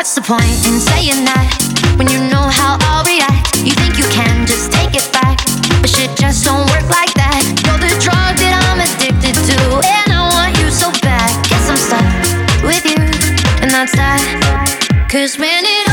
What's the point in saying that when you know how I'll react? You think you can just take it back. But shit just don't work like that. You're the drug that I'm addicted to. And I want you so bad. Guess I'm stuck with you. And that's that. Cause when it